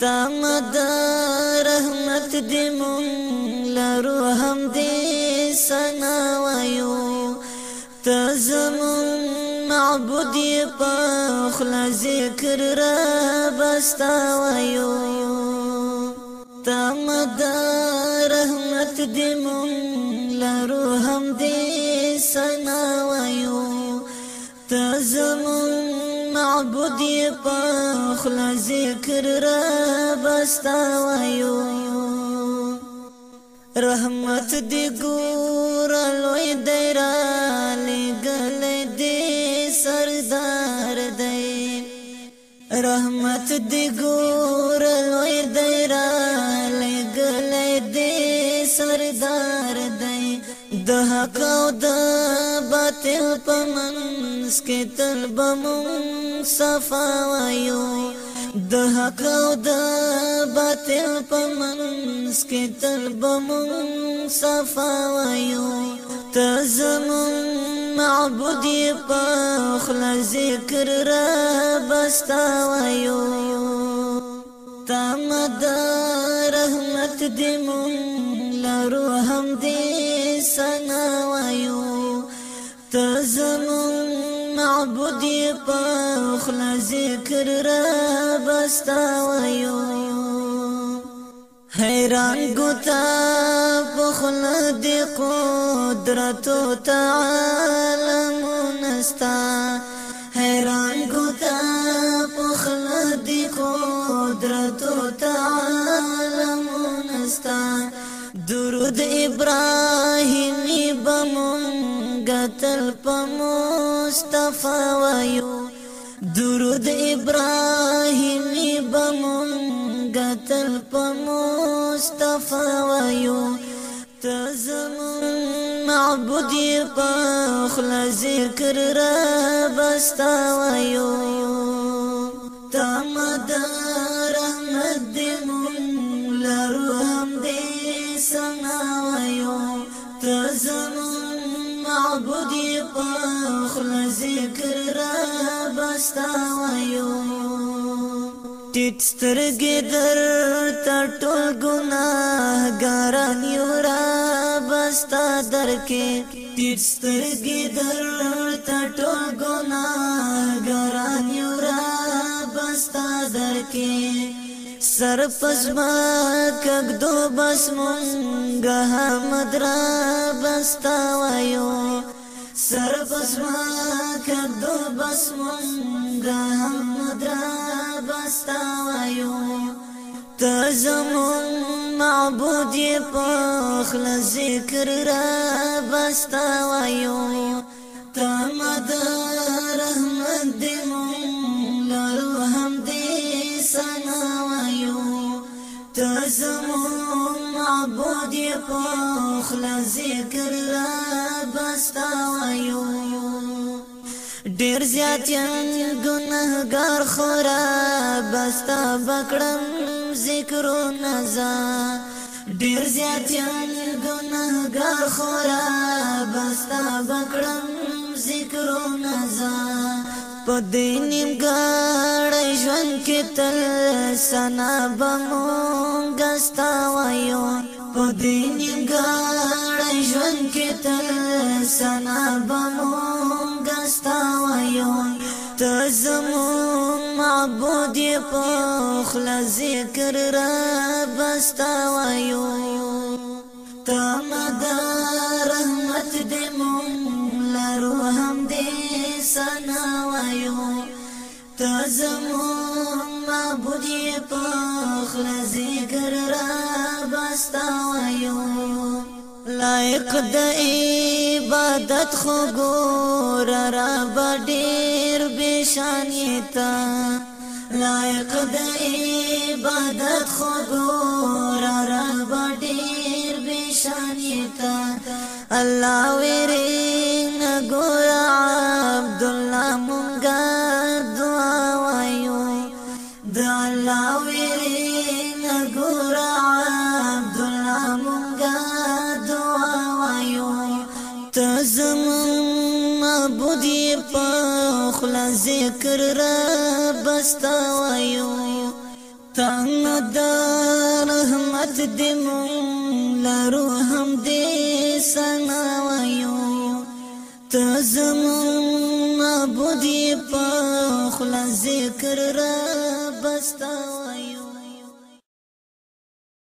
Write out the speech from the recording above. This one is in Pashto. تامد رحمت دې مون لرو هم دې سنا وایو تزم معبود یې په خلا ذکر را بستا وایو تامد رحمت دې مون لرو هم دې سنا وایو تزمون معبود په خلا ذکر را بستا وایو رحمت دی ګور لوی دی را لګل دی سردار دی رحمت دی ګور لوی دی را سر دی د حق او د باطل په منس کې تل بمون صفایو د حق او د باطل په منس کې تل بمون صفایو تزمون معبود په خل ذکر را بستاوایو تم د رحمت دې مون یارو هم دې سنا وایو ته زمون معبود په خلا ذکر را بستا وایو حیران ګوتا په خلا دې قدرت تعالی مونستا درود ابراهیمی بمونگا تل پا مصطفی ویو درود ابراهیمی بمونگا تل پا مصطفی ویو تزمون معبودی پا خلا ذکر را بستا ویو تامدن تزمون معبودی پخل ذکر را بستا ویو ټیټ سترګې در ټټول ګناه ګاران یو را بستا در کې ټیټ سترګې در ټټول ګناه ګاران یو را بستا در کې سر پزما کګ دو بس مونږه حمد را بستا وایو سر پزما کګ دو بس مونږه حمد را بستا وایو ته زمون معبود په خلا ذکر را بستا وایو دی پخلا ذکر لا بستا وایو ډیر زیات یم ګناهګار خورا بستا بکړم ذکر و نزا ډیر زیات یم ګناهګار خورا بستا بکړم ذکر و نزا په دې نیمګړی ژوند کې تل سنا به مونږ ستا وایو دی نګړ ژوند کې تل سنا بمون غستا وایو ته زمون معبود په خل ذکر را بستا وایو تمد رحمت دې مون لرو هم دې سنا وایو ته زمون معبود په خل ذکر را بستا یو لایق د عبادت خو ګور را بډیر بشانیتا لایق د عبادت خو ګور را بډیر بشانیتا الله ویرنګ ذکر را بستا وایو تنگ دا رحمت دی مون لارو هم دی سنا وایو تزمون نبودی پا خلا ذکر را بستا وایو